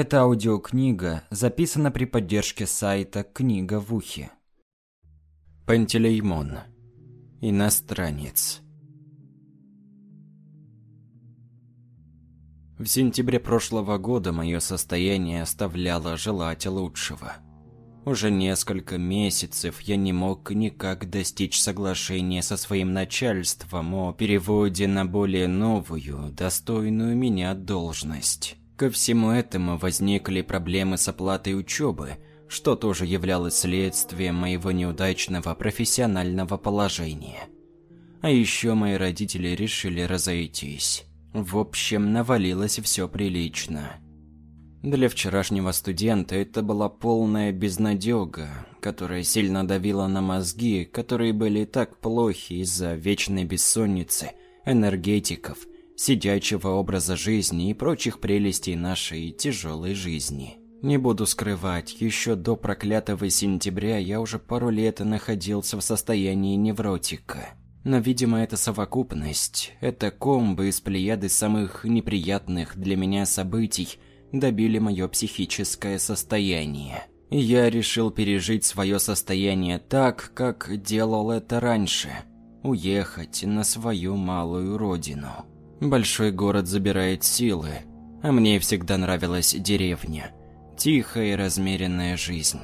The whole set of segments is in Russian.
Эта аудиокнига записана при поддержке сайта «Книга в ухе». Пантелеймон. Иностранец. В сентябре прошлого года мое состояние оставляло желать лучшего. Уже несколько месяцев я не мог никак достичь соглашения со своим начальством о переводе на более новую, достойную меня должность. Ко всему этому возникли проблемы с оплатой учебы, что тоже являлось следствием моего неудачного профессионального положения. А еще мои родители решили разойтись. В общем, навалилось все прилично. Для вчерашнего студента это была полная безнадега, которая сильно давила на мозги, которые были так плохи из-за вечной бессонницы, энергетиков, сидячего образа жизни и прочих прелестей нашей тяжелой жизни. Не буду скрывать, еще до проклятого сентября я уже пару лет находился в состоянии невротика. Но, видимо, эта совокупность, это комбо из плеяды самых неприятных для меня событий добили мое психическое состояние. И я решил пережить свое состояние так, как делал это раньше. Уехать на свою малую родину. Большой город забирает силы, а мне всегда нравилась деревня – Тихая и размеренная жизнь.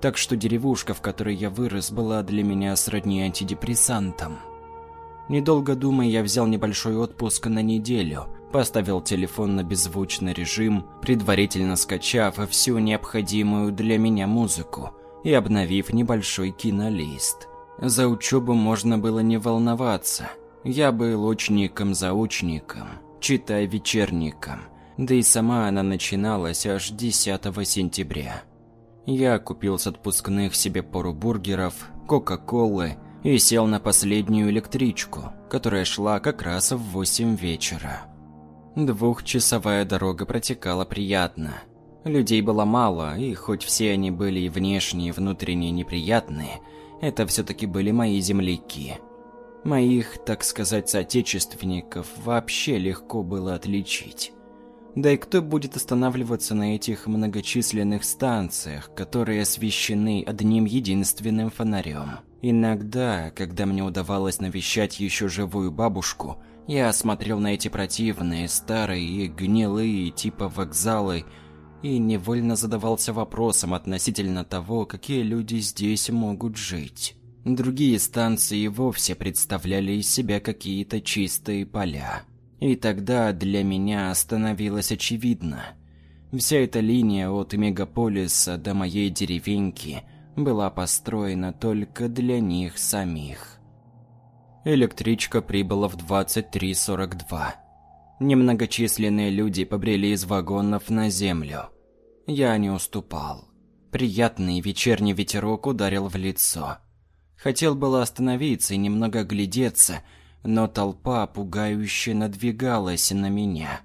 Так что деревушка, в которой я вырос, была для меня сродни антидепрессантам. Недолго думая, я взял небольшой отпуск на неделю, поставил телефон на беззвучный режим, предварительно скачав всю необходимую для меня музыку и обновив небольшой кинолист. За учебу можно было не волноваться. Я был учником-заучником, читая вечерником – да и сама она начиналась аж 10 сентября. Я купил с отпускных себе пару бургеров, кока-колы и сел на последнюю электричку, которая шла как раз в 8 вечера. Двухчасовая дорога протекала приятно. Людей было мало, и хоть все они были и внешне, и внутренне неприятные, это все-таки были мои земляки. Моих, так сказать, соотечественников вообще легко было отличить. Да и кто будет останавливаться на этих многочисленных станциях, которые освещены одним единственным фонарем? Иногда, когда мне удавалось навещать еще живую бабушку, я смотрел на эти противные, старые и гнилые типа вокзалы и невольно задавался вопросом относительно того, какие люди здесь могут жить. Другие станции вовсе представляли из себя какие-то чистые поля. И тогда для меня становилось очевидно. Вся эта линия от мегаполиса до моей деревеньки была построена только для них самих. Электричка прибыла в 23.42. Немногочисленные люди побрели из вагонов на землю. Я не уступал. Приятный вечерний ветерок ударил в лицо. Хотел было остановиться и немного глядеться – но толпа пугающе надвигалась на меня.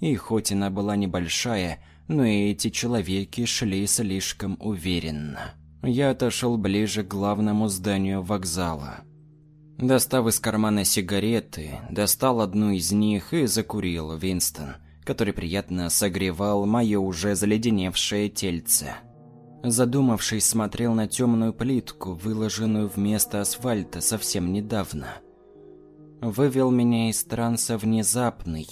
И хоть она была небольшая, но эти человеки шли слишком уверенно. Я отошел ближе к главному зданию вокзала. Достав из кармана сигареты, достал одну из них и закурил Винстон, который приятно согревал мое уже заледеневшее тельце. Задумавшись, смотрел на темную плитку, выложенную вместо асфальта совсем недавно – вывел меня из транса внезапный,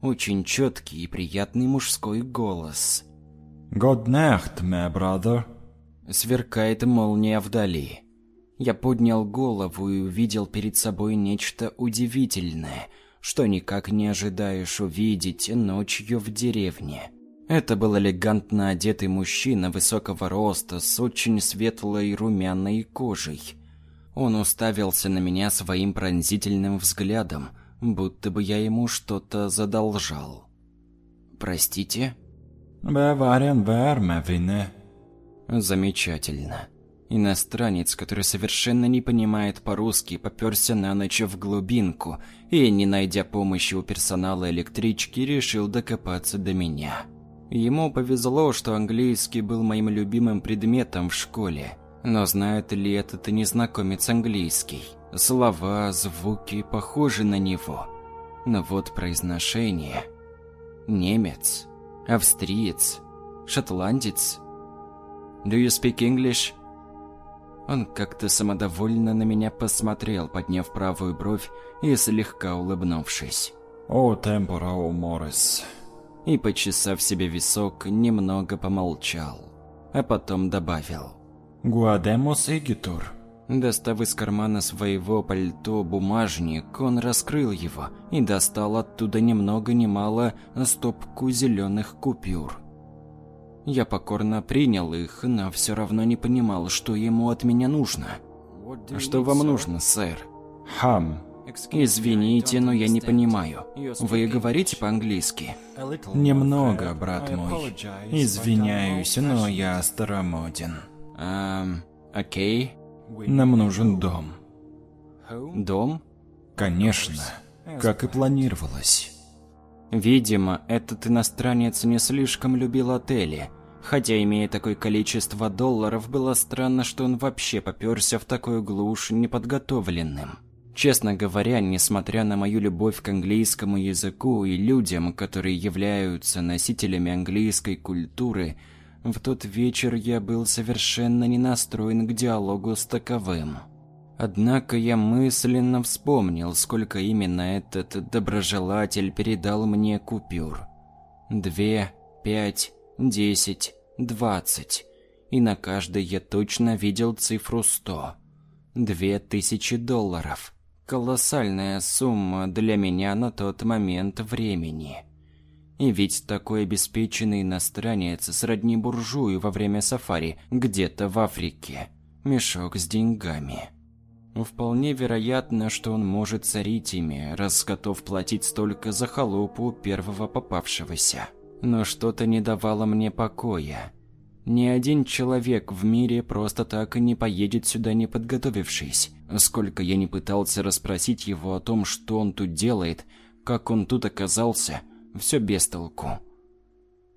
очень четкий и приятный мужской голос. «Good night, my brother!» Сверкает молния вдали. Я поднял голову и увидел перед собой нечто удивительное, что никак не ожидаешь увидеть ночью в деревне. Это был элегантно одетый мужчина высокого роста с очень светлой румяной кожей – он уставился на меня своим пронзительным взглядом, будто бы я ему что-то задолжал. «Простите?» «Баварен вармавине». «Замечательно». Иностранец, который совершенно не понимает по-русски, попёрся на ночь в глубинку и, не найдя помощи у персонала электрички, решил докопаться до меня. Ему повезло, что английский был моим любимым предметом в школе – но знает ли этот незнакомец английский? Слова, звуки похожи на него. Но вот произношение... Немец. Австриец? Шотландец? Do you speak English? Он как-то самодовольно на меня посмотрел, подняв правую бровь и слегка улыбнувшись. «О темпора, о морис». И, почесав себе висок, немного помолчал, а потом добавил. «Гуадемос игитур». Достав из кармана своего пальто бумажник, он раскрыл его и достал оттуда ни много ни мало стопку зеленых купюр. Я покорно принял их, но все равно не понимал, что ему от меня нужно. «Что вам нужно, сэр?» «Хам». «Извините, но я не понимаю. Вы говорите по-английски?» «Немного, брат мой. Извиняюсь, но я старомоден». «Эм, окей». Нам нужен дом. Дом? Конечно, как и планировалось. Видимо, этот иностранец не слишком любил отели. Хотя, имея такое количество долларов, было странно, что он вообще попёрся в такую глушь неподготовленным. Честно говоря, несмотря на мою любовь к английскому языку и людям, которые являются носителями английской культуры, в тот вечер я был совершенно не настроен к диалогу с таковым. Однако я мысленно вспомнил, сколько именно этот доброжелатель передал мне купюр. Две, пять, десять, двадцать. И на каждой я точно видел цифру сто. Две тысячи долларов. Колоссальная сумма для меня на тот момент времени. И ведь такой обеспеченный иностранец сродни буржую во время сафари где-то в Африке. Мешок с деньгами. Вполне вероятно, что он может царить ими, раз готов платить столько за холопу первого попавшегося. Но что-то не давало мне покоя. Ни один человек в мире просто так и не поедет сюда не подготовившись. Сколько я не пытался расспросить его о том, что он тут делает, как он тут оказался – все без толку.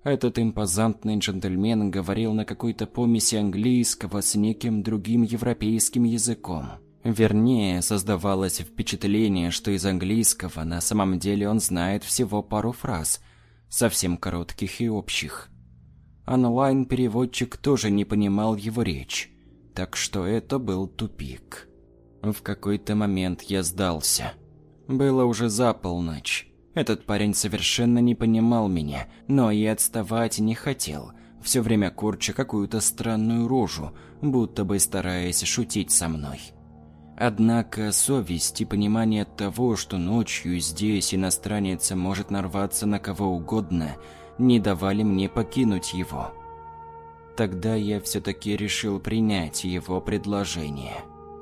Этот импозантный джентльмен говорил на какой-то помеси английского с неким другим европейским языком. Вернее, создавалось впечатление, что из английского на самом деле он знает всего пару фраз, совсем коротких и общих. Онлайн-переводчик тоже не понимал его речь, так что это был тупик. В какой-то момент я сдался. Было уже за полночь. Этот парень совершенно не понимал меня, но и отставать не хотел, все время корча какую-то странную рожу, будто бы стараясь шутить со мной. Однако совесть и понимание того, что ночью здесь иностранец может нарваться на кого угодно, не давали мне покинуть его. Тогда я все-таки решил принять его предложение.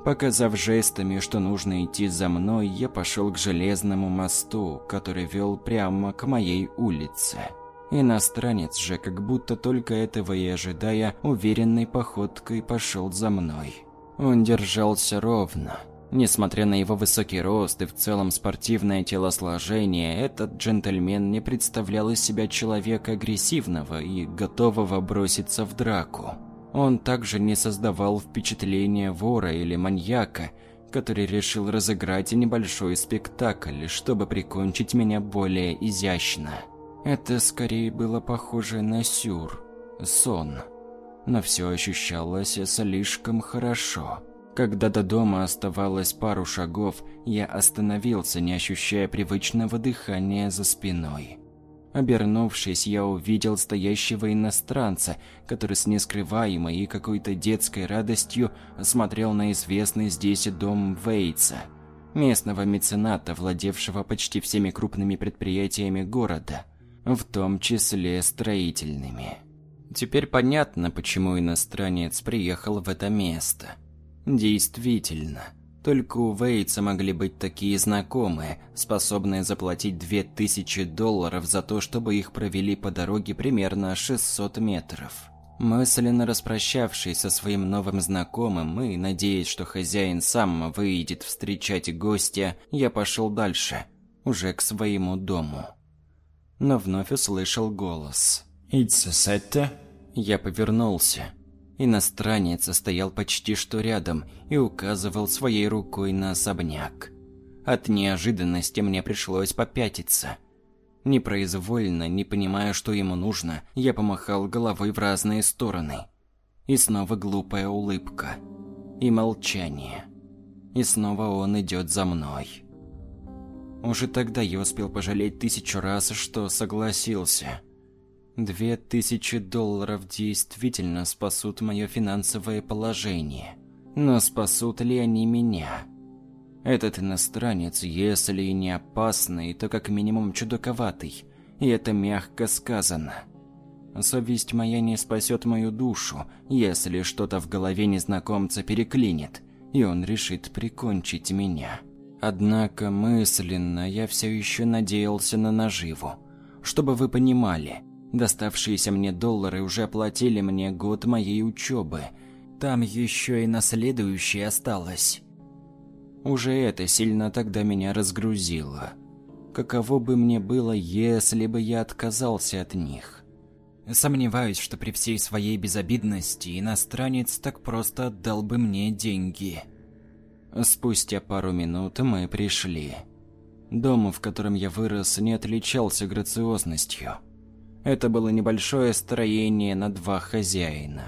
Показав жестами, что нужно идти за мной, я пошел к железному мосту, который вел прямо к моей улице. Иностранец же, как будто только этого и ожидая, уверенной походкой пошел за мной. Он держался ровно. Несмотря на его высокий рост и в целом спортивное телосложение, этот джентльмен не представлял из себя человека агрессивного и готового броситься в драку. Он также не создавал впечатления вора или маньяка, который решил разыграть небольшой спектакль, чтобы прикончить меня более изящно. Это скорее было похоже на сюр, сон. Но все ощущалось слишком хорошо. Когда до дома оставалось пару шагов, я остановился, не ощущая привычного дыхания за спиной. Обернувшись, я увидел стоящего иностранца, который с нескрываемой и какой-то детской радостью смотрел на известный здесь дом Вейтса, местного мецената, владевшего почти всеми крупными предприятиями города, в том числе строительными. Теперь понятно, почему иностранец приехал в это место. Действительно, только у Вейтса могли быть такие знакомые, способные заплатить 2000 долларов за то, чтобы их провели по дороге примерно 600 метров. Мысленно распрощавшись со своим новым знакомым и надеясь, что хозяин сам выйдет встречать гостя, я пошел дальше, уже к своему дому. Но вновь услышал голос. «Итсесетте?» Я повернулся. Иностранец стоял почти что рядом и указывал своей рукой на особняк. От неожиданности мне пришлось попятиться. Непроизвольно, не понимая, что ему нужно, я помахал головой в разные стороны. И снова глупая улыбка. И молчание. И снова он идет за мной. Уже тогда я успел пожалеть тысячу раз, что согласился. Две тысячи долларов действительно спасут мое финансовое положение. Но спасут ли они меня? Этот иностранец, если и не опасный, то как минимум чудаковатый. И это мягко сказано. Совесть моя не спасет мою душу, если что-то в голове незнакомца переклинит, и он решит прикончить меня. Однако мысленно я все еще надеялся на наживу. Чтобы вы понимали, доставшиеся мне доллары уже оплатили мне год моей учебы. Там еще и на следующий осталось. Уже это сильно тогда меня разгрузило. Каково бы мне было, если бы я отказался от них? Сомневаюсь, что при всей своей безобидности иностранец так просто отдал бы мне деньги. Спустя пару минут мы пришли. Дом, в котором я вырос, не отличался грациозностью. Это было небольшое строение на два хозяина.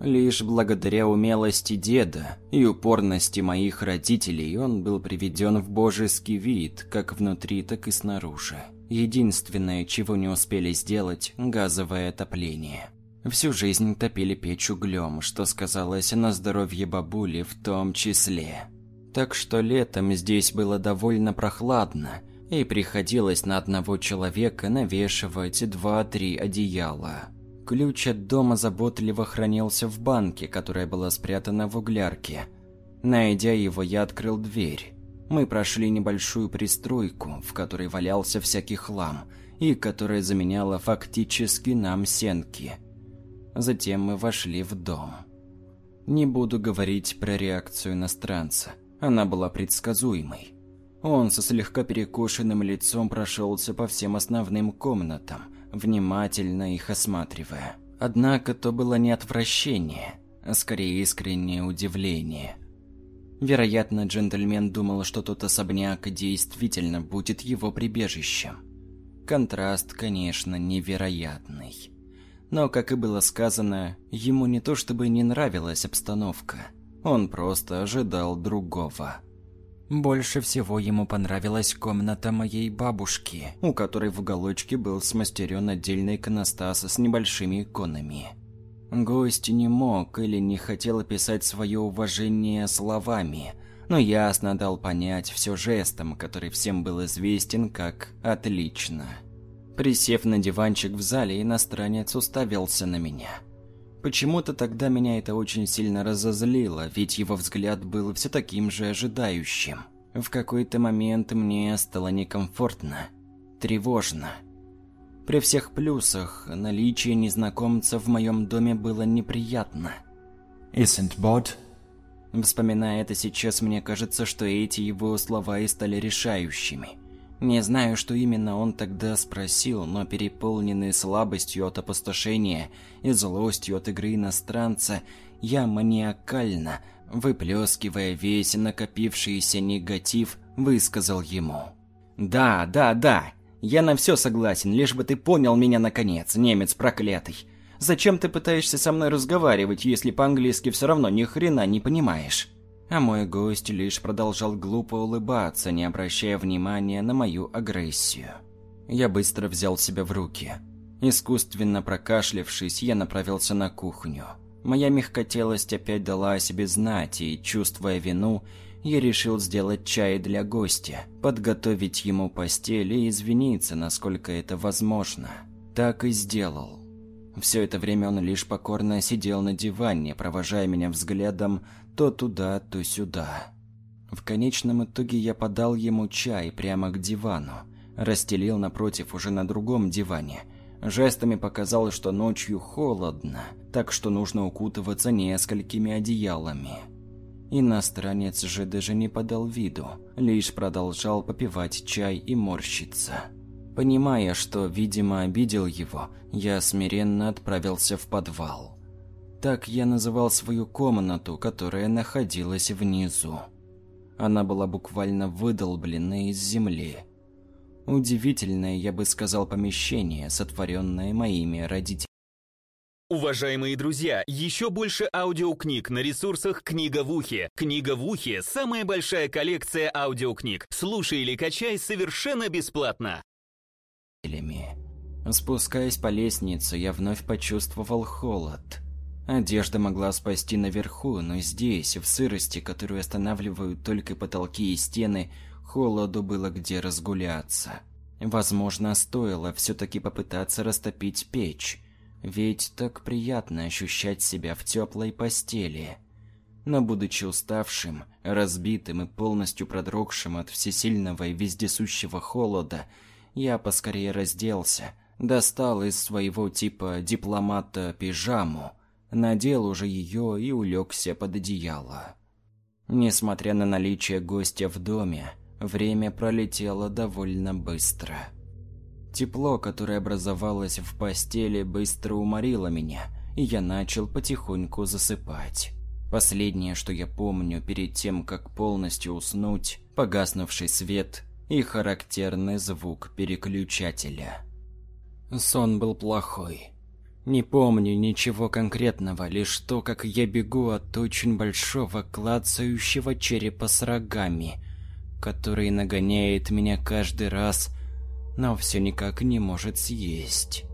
Лишь благодаря умелости деда и упорности моих родителей он был приведен в божеский вид, как внутри, так и снаружи. Единственное, чего не успели сделать – газовое отопление. Всю жизнь топили печь углем, что сказалось на здоровье бабули в том числе. Так что летом здесь было довольно прохладно, и приходилось на одного человека навешивать два-три одеяла. Ключ от дома заботливо хранился в банке, которая была спрятана в углярке. Найдя его, я открыл дверь. Мы прошли небольшую пристройку, в которой валялся всякий хлам, и которая заменяла фактически нам сенки – Затем мы вошли в дом. Не буду говорить про реакцию иностранца. Она была предсказуемой. Он со слегка перекошенным лицом прошелся по всем основным комнатам, внимательно их осматривая. Однако то было не отвращение, а скорее искреннее удивление. Вероятно, джентльмен думал, что тот особняк действительно будет его прибежищем. Контраст, конечно, невероятный. Но, как и было сказано, ему не то чтобы не нравилась обстановка. Он просто ожидал другого. Больше всего ему понравилась комната моей бабушки, у которой в уголочке был смастерен отдельный иконостас с небольшими иконами. Гость не мог или не хотел описать свое уважение словами, но ясно дал понять все жестом, который всем был известен как «отлично». Присев на диванчик в зале, иностранец уставился на меня. Почему-то тогда меня это очень сильно разозлило, ведь его взгляд был все таким же ожидающим. В какой-то момент мне стало некомфортно, тревожно. При всех плюсах наличие незнакомца в моем доме было неприятно. «Isn't Bod?» Вспоминая это сейчас, мне кажется, что эти его слова и стали решающими – не знаю, что именно он тогда спросил, но переполненный слабостью от опустошения и злостью от игры иностранца, я маниакально, выплескивая весь накопившийся негатив, высказал ему. «Да, да, да, я на все согласен, лишь бы ты понял меня наконец, немец проклятый. Зачем ты пытаешься со мной разговаривать, если по-английски все равно ни хрена не понимаешь?» А мой гость лишь продолжал глупо улыбаться, не обращая внимания на мою агрессию. Я быстро взял себя в руки. Искусственно прокашлявшись, я направился на кухню. Моя мягкотелость опять дала о себе знать, и, чувствуя вину, я решил сделать чай для гостя, подготовить ему постель и извиниться, насколько это возможно. Так и сделал. Все это время он лишь покорно сидел на диване, провожая меня взглядом то туда, то сюда. В конечном итоге я подал ему чай прямо к дивану, расстелил напротив уже на другом диване. Жестами показал, что ночью холодно, так что нужно укутываться несколькими одеялами. Иностранец же даже не подал виду, лишь продолжал попивать чай и морщиться. Понимая, что, видимо, обидел его, я смиренно отправился в подвал. Так я называл свою комнату, которая находилась внизу. Она была буквально выдолблена из земли. Удивительное, я бы сказал, помещение, сотворенное моими родителями. Уважаемые друзья, еще больше аудиокниг на ресурсах «Книга в ухе». «Книга в ухе» — самая большая коллекция аудиокниг. Слушай или качай совершенно бесплатно. Спускаясь по лестнице, я вновь почувствовал холод. Одежда могла спасти наверху, но здесь, в сырости, которую останавливают только потолки и стены, холоду было где разгуляться. Возможно, стоило все-таки попытаться растопить печь ведь так приятно ощущать себя в теплой постели. Но будучи уставшим, разбитым и полностью продрогшим от всесильного и вездесущего холода, я поскорее разделся, достал из своего типа дипломата пижаму, надел уже ее и улегся под одеяло. Несмотря на наличие гостя в доме, время пролетело довольно быстро. Тепло, которое образовалось в постели, быстро уморило меня, и я начал потихоньку засыпать. Последнее, что я помню перед тем, как полностью уснуть, погаснувший свет и характерный звук переключателя. Сон был плохой. Не помню ничего конкретного, лишь то, как я бегу от очень большого клацающего черепа с рогами, который нагоняет меня каждый раз, но все никак не может съесть.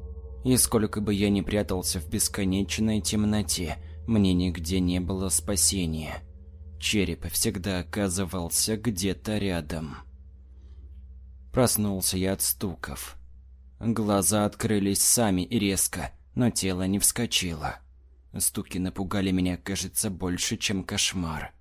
И сколько бы я ни прятался в бесконечной темноте, мне нигде не было спасения. Череп всегда оказывался где-то рядом. Проснулся я от стуков. Глаза открылись сами и резко, но тело не вскочило. Стуки напугали меня, кажется, больше, чем кошмар.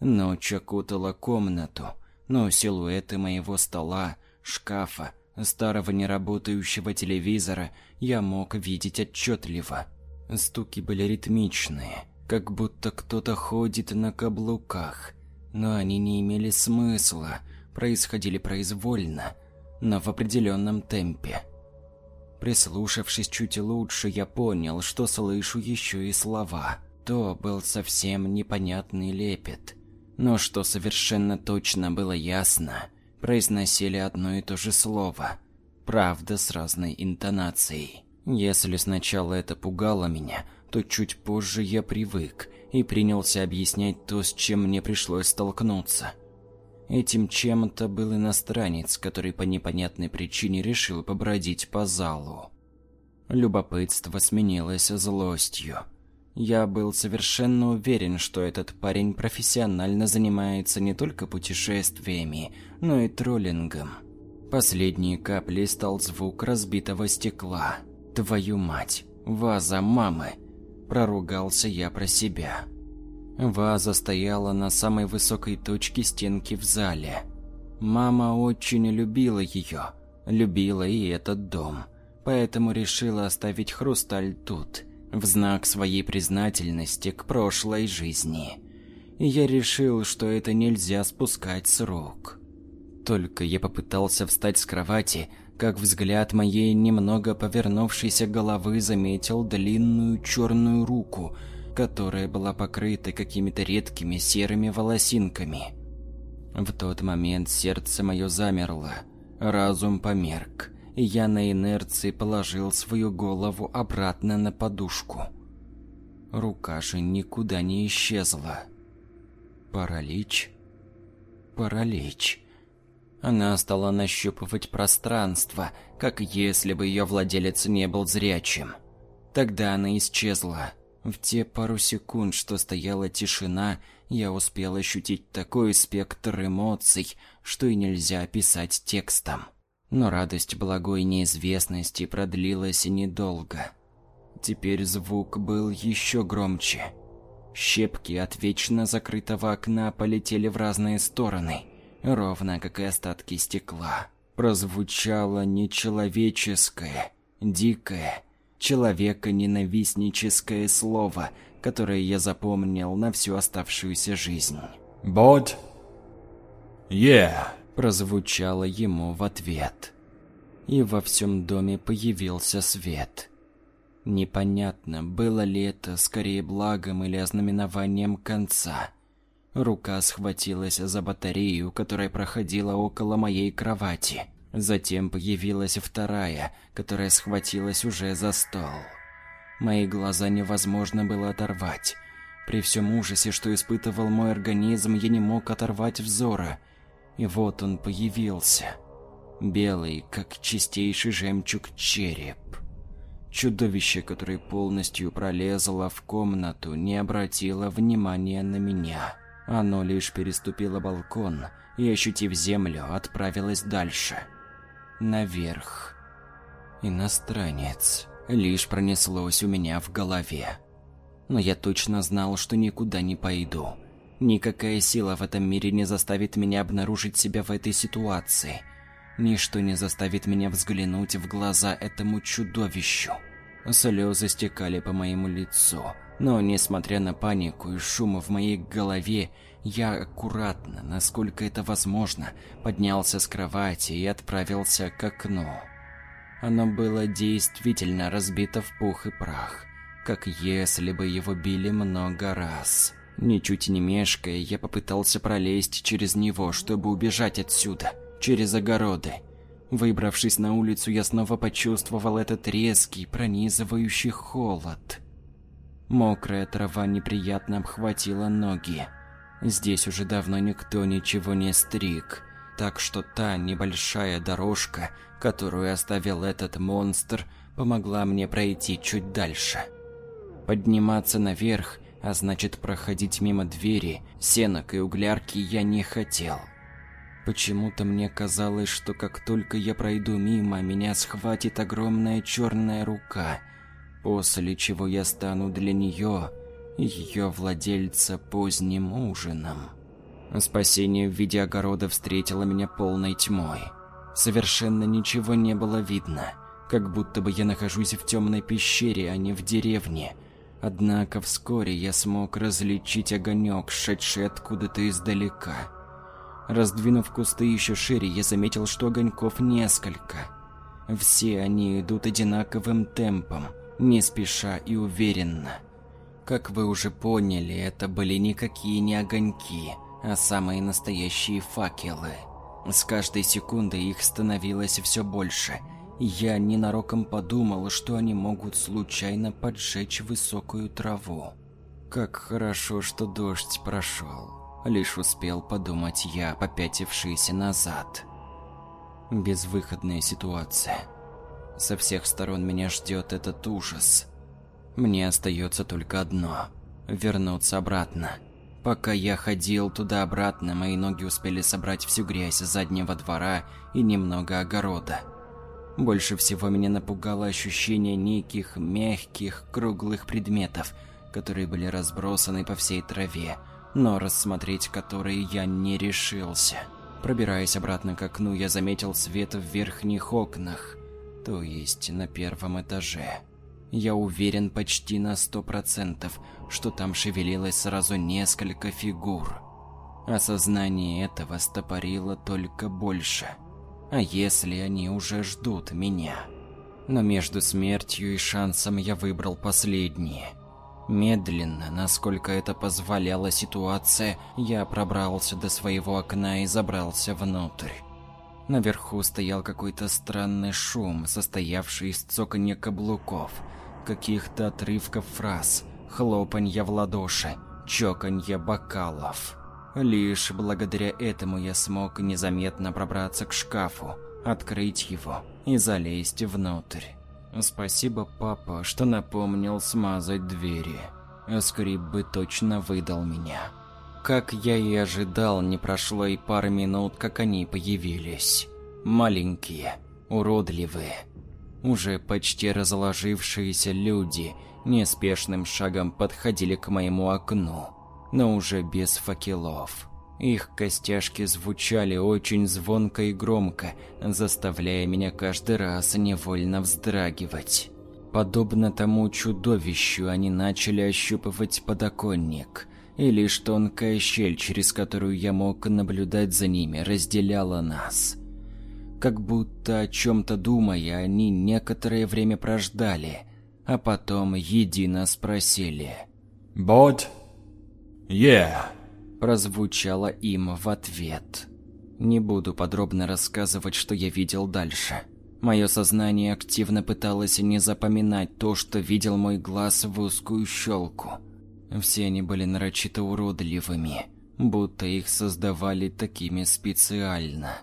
Ночь окутала комнату, но силуэты моего стола, шкафа, старого неработающего телевизора я мог видеть отчетливо. Стуки были ритмичные, как будто кто-то ходит на каблуках, но они не имели смысла, происходили произвольно, но в определенном темпе. Прислушавшись чуть лучше, я понял, что слышу еще и слова. То был совсем непонятный лепет. Но что совершенно точно было ясно, произносили одно и то же слово, правда с разной интонацией. Если сначала это пугало меня, то чуть позже я привык и принялся объяснять то, с чем мне пришлось столкнуться. Этим чем-то был иностранец, который по непонятной причине решил побродить по залу. Любопытство сменилось злостью. Я был совершенно уверен, что этот парень профессионально занимается не только путешествиями, но и троллингом. Последней каплей стал звук разбитого стекла. «Твою мать! Ваза мамы!» Проругался я про себя. Ваза стояла на самой высокой точке стенки в зале. Мама очень любила ее, любила и этот дом, поэтому решила оставить хрусталь тут – в знак своей признательности к прошлой жизни. И я решил, что это нельзя спускать с рук. Только я попытался встать с кровати, как взгляд моей немного повернувшейся головы заметил длинную черную руку, которая была покрыта какими-то редкими серыми волосинками. В тот момент сердце мое замерло, разум померк и я на инерции положил свою голову обратно на подушку. Рука же никуда не исчезла. Паралич? Паралич. Она стала нащупывать пространство, как если бы ее владелец не был зрячим. Тогда она исчезла. В те пару секунд, что стояла тишина, я успел ощутить такой спектр эмоций, что и нельзя описать текстом. Но радость благой неизвестности продлилась недолго. Теперь звук был еще громче. Щепки от вечно закрытого окна полетели в разные стороны, ровно как и остатки стекла. Прозвучало нечеловеческое, дикое, человеконенавистническое слово, которое я запомнил на всю оставшуюся жизнь. «Bod?» «Yeah», прозвучало ему в ответ. И во всем доме появился свет. Непонятно, было ли это скорее благом или ознаменованием конца. Рука схватилась за батарею, которая проходила около моей кровати. Затем появилась вторая, которая схватилась уже за стол. Мои глаза невозможно было оторвать. При всем ужасе, что испытывал мой организм, я не мог оторвать взора. И вот он появился. Белый, как чистейший жемчуг, череп. Чудовище, которое полностью пролезло в комнату, не обратило внимания на меня. Оно лишь переступило балкон и, ощутив землю, отправилось дальше. Наверх. Иностранец. Лишь пронеслось у меня в голове. Но я точно знал, что никуда не пойду. Никакая сила в этом мире не заставит меня обнаружить себя в этой ситуации. Ничто не заставит меня взглянуть в глаза этому чудовищу. Слезы стекали по моему лицу. Но, несмотря на панику и шум в моей голове, я аккуратно, насколько это возможно, поднялся с кровати и отправился к окну. Оно было действительно разбито в пух и прах, как если бы его били много раз. Ничуть не мешкая, я попытался пролезть через него, чтобы убежать отсюда, через огороды. Выбравшись на улицу, я снова почувствовал этот резкий, пронизывающий холод. Мокрая трава неприятно обхватила ноги. Здесь уже давно никто ничего не стриг, так что та небольшая дорожка, которую оставил этот монстр, помогла мне пройти чуть дальше. Подниматься наверх, а значит проходить мимо двери, сенок и углярки я не хотел. Почему-то мне казалось, что как только я пройду мимо, меня схватит огромная черная рука – после чего я стану для нее, ее владельца, поздним ужином. Спасение в виде огорода встретило меня полной тьмой. Совершенно ничего не было видно, как будто бы я нахожусь в темной пещере, а не в деревне. Однако вскоре я смог различить огонек, шедший откуда-то издалека. Раздвинув кусты еще шире, я заметил, что огоньков несколько. Все они идут одинаковым темпом – не спеша и уверенно. Как вы уже поняли, это были никакие не огоньки, а самые настоящие факелы. С каждой секундой их становилось все больше. Я ненароком подумал, что они могут случайно поджечь высокую траву. Как хорошо, что дождь прошел. Лишь успел подумать я, попятившийся назад. Безвыходная ситуация. Со всех сторон меня ждет этот ужас. Мне остается только одно – вернуться обратно. Пока я ходил туда-обратно, мои ноги успели собрать всю грязь заднего двора и немного огорода. Больше всего меня напугало ощущение неких мягких, круглых предметов, которые были разбросаны по всей траве, но рассмотреть которые я не решился. Пробираясь обратно к окну, я заметил свет в верхних окнах – то есть на первом этаже. Я уверен почти на сто процентов, что там шевелилось сразу несколько фигур. Осознание этого стопорило только больше. А если они уже ждут меня? Но между смертью и шансом я выбрал последнее. Медленно, насколько это позволяла ситуация, я пробрался до своего окна и забрался внутрь. Наверху стоял какой-то странный шум, состоявший из цоканья каблуков, каких-то отрывков фраз, хлопанья в ладоши, чоканья бокалов. Лишь благодаря этому я смог незаметно пробраться к шкафу, открыть его и залезть внутрь. Спасибо, папа, что напомнил смазать двери. Скрип бы точно выдал меня. Как я и ожидал, не прошло и пары минут, как они появились. Маленькие, уродливые, уже почти разложившиеся люди неспешным шагом подходили к моему окну, но уже без факелов. Их костяшки звучали очень звонко и громко, заставляя меня каждый раз невольно вздрагивать. Подобно тому чудовищу, они начали ощупывать подоконник – и лишь тонкая щель, через которую я мог наблюдать за ними, разделяла нас. Как будто о чем-то думая, они некоторое время прождали, а потом едино спросили. «Бот?» «Yeah», прозвучало им в ответ. Не буду подробно рассказывать, что я видел дальше. Мое сознание активно пыталось не запоминать то, что видел мой глаз в узкую щелку. Все они были нарочито уродливыми, будто их создавали такими специально.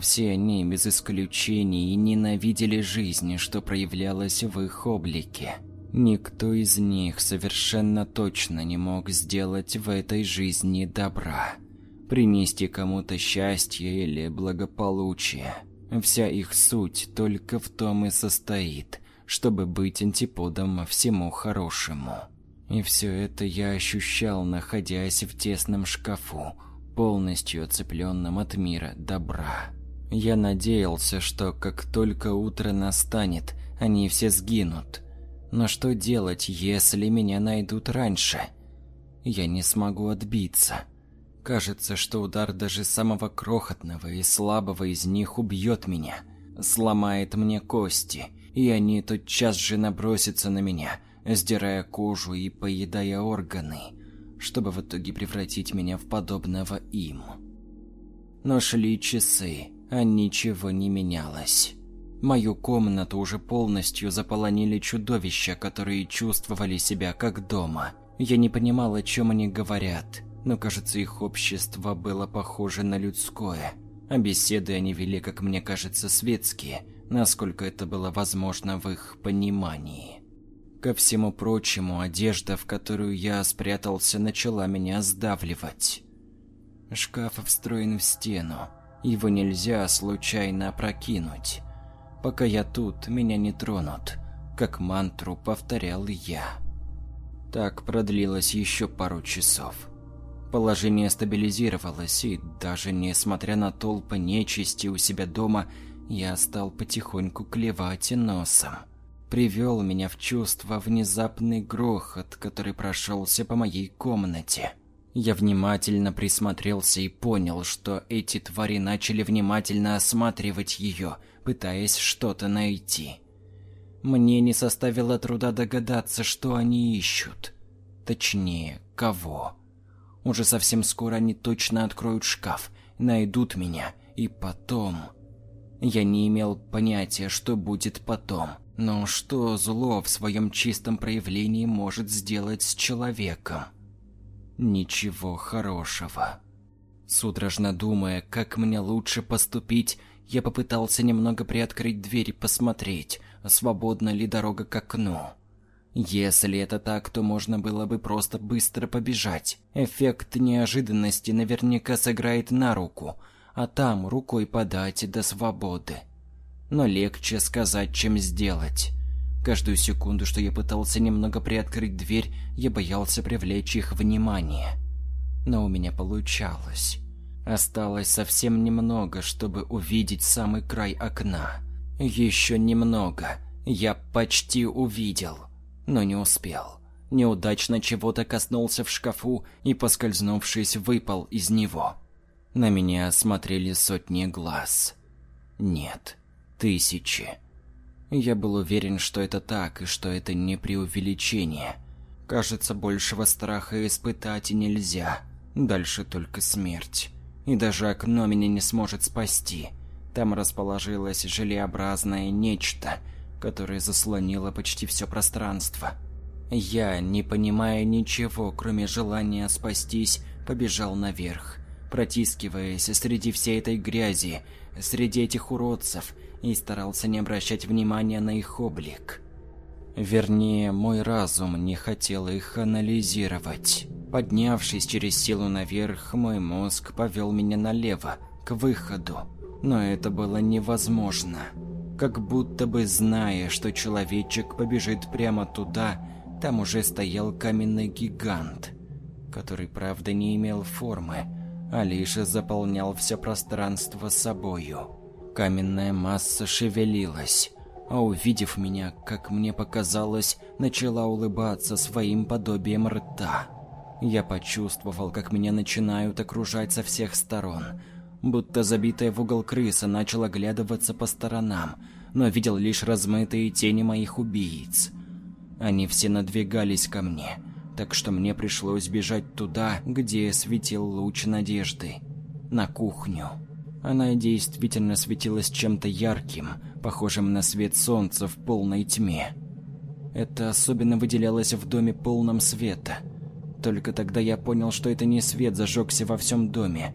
Все они, без исключений, ненавидели жизнь, что проявлялось в их облике. Никто из них совершенно точно не мог сделать в этой жизни добра. Принести кому-то счастье или благополучие. Вся их суть только в том и состоит, чтобы быть антиподом всему хорошему. И все это я ощущал, находясь в тесном шкафу, полностью оцепленном от мира добра. Я надеялся, что как только утро настанет, они все сгинут. Но что делать, если меня найдут раньше? Я не смогу отбиться. Кажется, что удар даже самого крохотного и слабого из них убьет меня, сломает мне кости, и они тотчас же набросятся на меня, сдирая кожу и поедая органы, чтобы в итоге превратить меня в подобного им. Но шли часы, а ничего не менялось. Мою комнату уже полностью заполонили чудовища, которые чувствовали себя как дома. Я не понимал, о чем они говорят, но, кажется, их общество было похоже на людское. А беседы они вели, как мне кажется, светские, насколько это было возможно в их понимании. Ко всему прочему, одежда, в которую я спрятался, начала меня сдавливать. Шкаф встроен в стену, его нельзя случайно опрокинуть. Пока я тут, меня не тронут, как мантру повторял я. Так продлилось еще пару часов. Положение стабилизировалось, и даже несмотря на толпы нечисти у себя дома, я стал потихоньку клевать носом. Привел меня в чувство внезапный грохот, который прошелся по моей комнате. Я внимательно присмотрелся и понял, что эти твари начали внимательно осматривать ее, пытаясь что-то найти. Мне не составило труда догадаться, что они ищут. Точнее, кого. Уже совсем скоро они точно откроют шкаф, найдут меня, и потом... Я не имел понятия, что будет потом. Но что зло в своем чистом проявлении может сделать с человеком? Ничего хорошего. Судорожно думая, как мне лучше поступить, я попытался немного приоткрыть дверь и посмотреть, свободна ли дорога к окну. Если это так, то можно было бы просто быстро побежать. Эффект неожиданности наверняка сыграет на руку, а там рукой подать до свободы. Но легче сказать, чем сделать. Каждую секунду, что я пытался немного приоткрыть дверь, я боялся привлечь их внимание. Но у меня получалось. Осталось совсем немного, чтобы увидеть самый край окна. Еще немного. Я почти увидел но не успел. Неудачно чего-то коснулся в шкафу и, поскользнувшись, выпал из него. На меня осмотрели сотни глаз. Нет, тысячи. Я был уверен, что это так и что это не преувеличение. Кажется, большего страха испытать нельзя. Дальше только смерть. И даже окно меня не сможет спасти. Там расположилось желеобразное нечто – которая заслонила почти все пространство. Я, не понимая ничего, кроме желания спастись, побежал наверх, протискиваясь среди всей этой грязи, среди этих уродцев, и старался не обращать внимания на их облик. Вернее, мой разум не хотел их анализировать. Поднявшись через силу наверх, мой мозг повел меня налево, к выходу. Но это было невозможно как будто бы зная, что человечек побежит прямо туда, там уже стоял каменный гигант, который, правда, не имел формы, а лишь заполнял все пространство собою. Каменная масса шевелилась, а увидев меня, как мне показалось, начала улыбаться своим подобием рта. Я почувствовал, как меня начинают окружать со всех сторон – будто забитая в угол крыса начала оглядываться по сторонам, но видел лишь размытые тени моих убийц. Они все надвигались ко мне, так что мне пришлось бежать туда, где светил луч надежды, на кухню. Она действительно светилась чем-то ярким, похожим на свет солнца в полной тьме. Это особенно выделялось в доме полном света. Только тогда я понял, что это не свет зажегся во всем доме.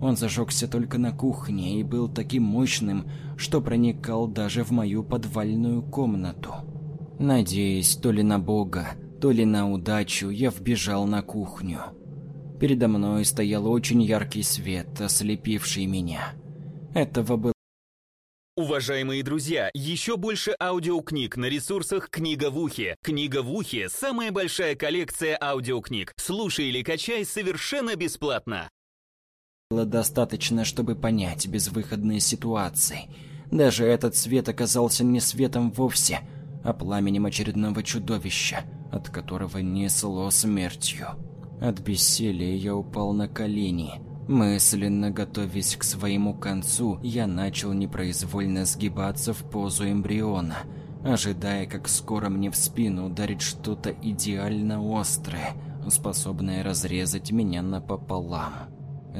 Он зажегся только на кухне и был таким мощным, что проникал даже в мою подвальную комнату. Надеясь то ли на Бога, то ли на удачу, я вбежал на кухню. Передо мной стоял очень яркий свет, ослепивший меня. Этого было Уважаемые друзья, еще больше аудиокниг на ресурсах «Книга в ухе». «Книга в ухе» — самая большая коллекция аудиокниг. Слушай или качай совершенно бесплатно. было достаточно, чтобы понять безвыходные ситуации. Даже этот свет оказался не светом вовсе, а пламенем очередного чудовища, от которого несло смертью. От бессилия я упал на колени. Мысленно готовясь к своему концу, я начал непроизвольно сгибаться в позу эмбриона, ожидая, как скоро мне в спину ударит что-то идеально острое, способное разрезать меня напополам.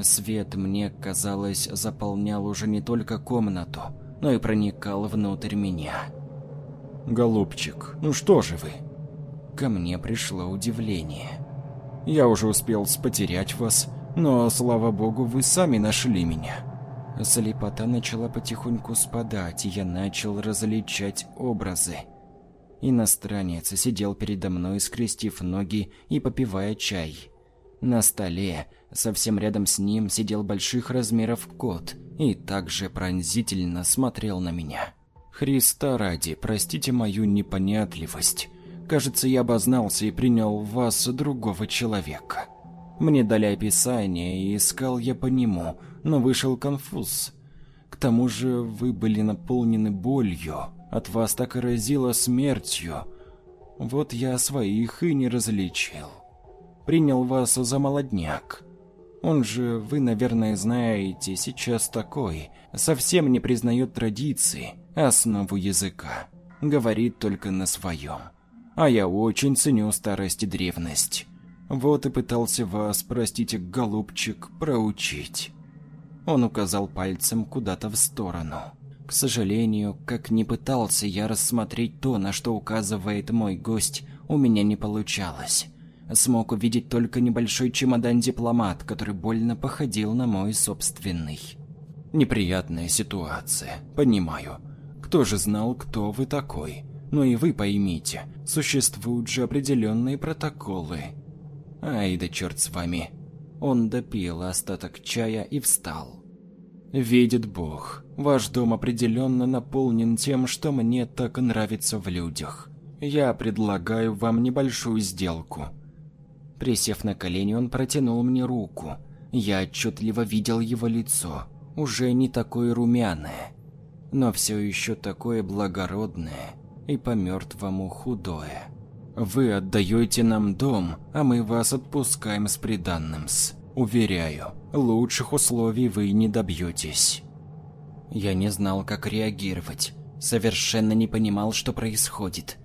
Свет, мне казалось, заполнял уже не только комнату, но и проникал внутрь меня. Голубчик, ну что же вы? Ко мне пришло удивление. Я уже успел потерять вас, но, слава богу, вы сами нашли меня. Слепота начала потихоньку спадать, и я начал различать образы. Иностранец сидел передо мной, скрестив ноги и попивая чай. На столе, совсем рядом с ним, сидел больших размеров кот и также пронзительно смотрел на меня. Христа ради, простите мою непонятливость. Кажется, я обознался и принял в вас другого человека. Мне дали описание, и искал я по нему, но вышел конфуз. К тому же вы были наполнены болью, от вас так и разило смертью. Вот я своих и не различил. Принял вас за молодняк. Он же, вы, наверное, знаете, сейчас такой, совсем не признает традиции, основу языка. Говорит только на своем а я очень ценю старость и древность. Вот и пытался вас, простите, голубчик, проучить». Он указал пальцем куда-то в сторону. К сожалению, как ни пытался я рассмотреть то, на что указывает мой гость, у меня не получалось. Смог увидеть только небольшой чемодан-дипломат, который больно походил на мой собственный. Неприятная ситуация, понимаю. Кто же знал, кто вы такой? Но и вы поймите, существуют же определенные протоколы. Ай да черт с вами. Он допил остаток чая и встал. Видит Бог, ваш дом определенно наполнен тем, что мне так нравится в людях. Я предлагаю вам небольшую сделку. Присев на колени, он протянул мне руку. Я отчетливо видел его лицо, уже не такое румяное, но все еще такое благородное и по-мертвому худое. Вы отдаете нам дом, а мы вас отпускаем с приданным-с. Уверяю, лучших условий вы не добьетесь. Я не знал, как реагировать. Совершенно не понимал, что происходит.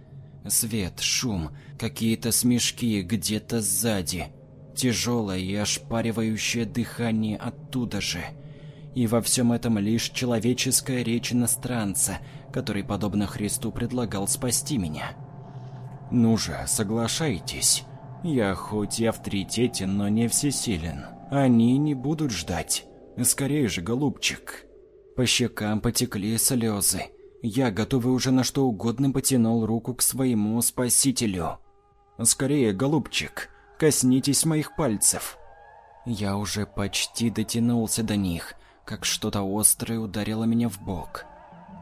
Свет, шум, какие-то смешки где-то сзади. Тяжелое и ошпаривающее дыхание оттуда же. И во всем этом лишь человеческая речь иностранца – который, подобно Христу, предлагал спасти меня. «Ну же, соглашайтесь. Я хоть и авторитетен, но не всесилен. Они не будут ждать. Скорее же, голубчик». По щекам потекли слезы. Я, готовый уже на что угодно, потянул руку к своему спасителю. «Скорее, голубчик, коснитесь моих пальцев». Я уже почти дотянулся до них, как что-то острое ударило меня в бок.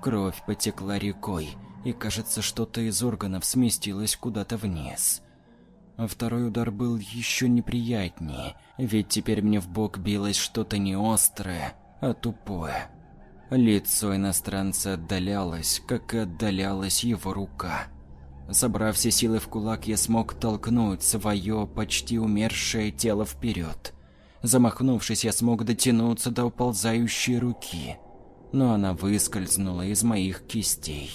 Кровь потекла рекой, и кажется, что-то из органов сместилось куда-то вниз. А второй удар был еще неприятнее, ведь теперь мне в бок билось что-то не острое, а тупое. Лицо иностранца отдалялось, как и отдалялась его рука. Собрав все силы в кулак, я смог толкнуть свое почти умершее тело вперед. Замахнувшись, я смог дотянуться до уползающей руки – но она выскользнула из моих кистей.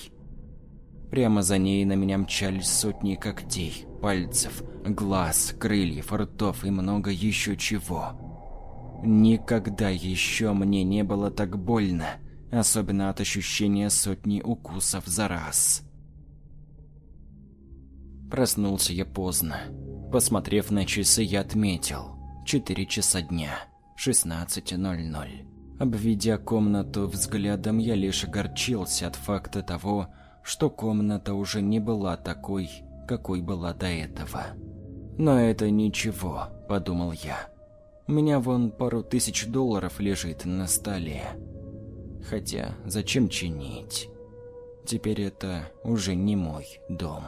Прямо за ней на меня мчались сотни когтей, пальцев, глаз, крыльев, ртов и много еще чего. Никогда еще мне не было так больно, особенно от ощущения сотни укусов за раз. Проснулся я поздно. Посмотрев на часы, я отметил. 4 часа дня. 16.00. Обведя комнату взглядом, я лишь огорчился от факта того, что комната уже не была такой, какой была до этого. «Но это ничего», – подумал я. «У меня вон пару тысяч долларов лежит на столе. Хотя, зачем чинить? Теперь это уже не мой дом».